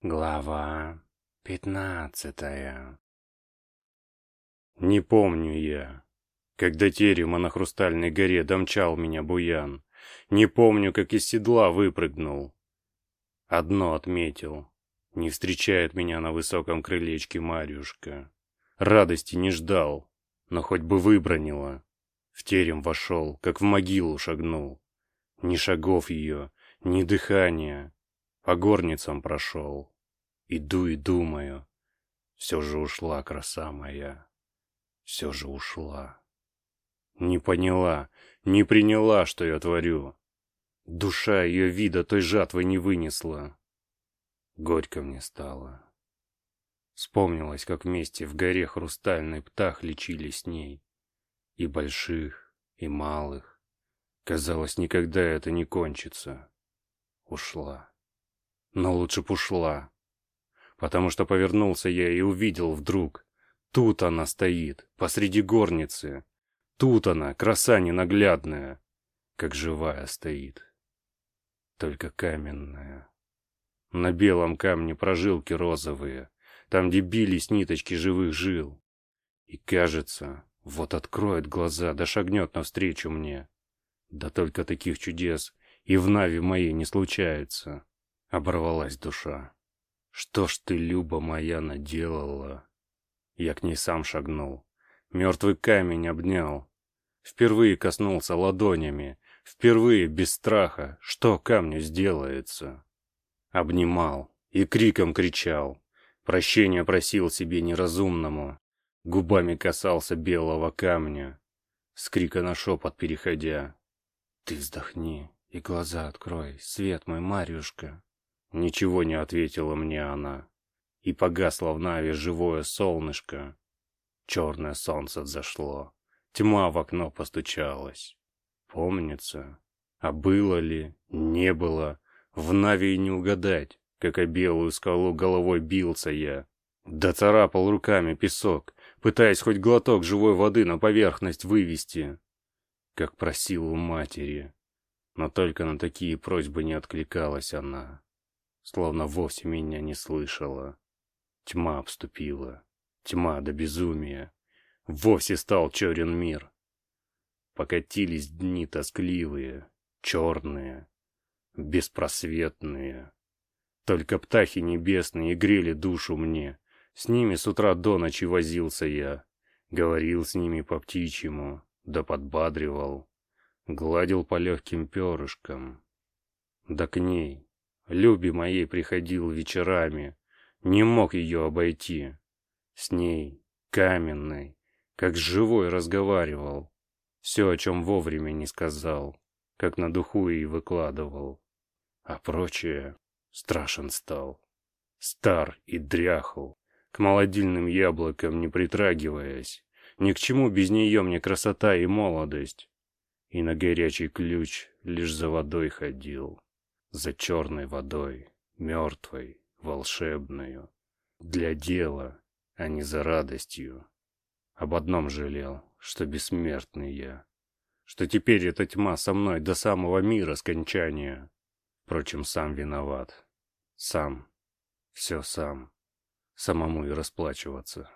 Глава пятнадцатая Не помню я, когда терема на Хрустальной горе домчал меня буян. Не помню, как из седла выпрыгнул. Одно отметил. Не встречает меня на высоком крылечке Марьюшка. Радости не ждал, но хоть бы выбронила. В терем вошел, как в могилу шагнул. Ни шагов ее, ни дыхания. По горницам прошел. Иду и думаю. Все же ушла краса моя. Все же ушла. Не поняла, не приняла, что я творю. Душа ее вида той жатвы не вынесла. Горько мне стало. Вспомнилось, как вместе в горе хрустальный птах лечили с ней. И больших, и малых. Казалось, никогда это не кончится. Ушла. Но лучше б ушла. Потому что повернулся я и увидел вдруг. Тут она стоит, посреди горницы. Тут она, краса ненаглядная, как живая стоит. Только каменная. На белом камне прожилки розовые, там, где бились ниточки живых жил. И кажется, вот откроет глаза, да шагнет навстречу мне. Да только таких чудес и в Нави моей не случается. Оборвалась душа. Что ж ты, Люба моя, наделала? Я к ней сам шагнул. Мертвый камень обнял. Впервые коснулся ладонями. Впервые без страха, что камню сделается. Обнимал и криком кричал. Прощения просил себе неразумному. Губами касался белого камня. С крика на шепот переходя. Ты вздохни и глаза открой, свет мой, Марьюшка. Ничего не ответила мне она. И погасло в Наве живое солнышко. Черное солнце зашло. Тьма в окно постучалась. Помнится. А было ли, не было, в Наве и не угадать, как о белую скалу головой бился я. Да царапал руками песок, пытаясь хоть глоток живой воды на поверхность вывести. Как просил у матери. Но только на такие просьбы не откликалась она словно вовсе меня не слышала. Тьма обступила, тьма до безумия. Вовсе стал черен мир. Покатились дни тоскливые, черные, беспросветные. Только птахи небесные грели душу мне. С ними с утра до ночи возился я. Говорил с ними по птичьему, да подбадривал. Гладил по легким перышкам. Да к ней, Любе моей приходил вечерами, не мог ее обойти. С ней, каменной, как с живой разговаривал. Все, о чем вовремя не сказал, как на духу и выкладывал. А прочее страшен стал. Стар и дряхл, к молодильным яблокам не притрагиваясь. Ни к чему без нее мне красота и молодость. И на горячий ключ лишь за водой ходил за черной водой, мертвой, волшебную, для дела, а не за радостью. Об одном жалел, что бессмертный я, что теперь эта тьма со мной до самого мира скончания. Впрочем, сам виноват. Сам. Все сам. Самому и расплачиваться.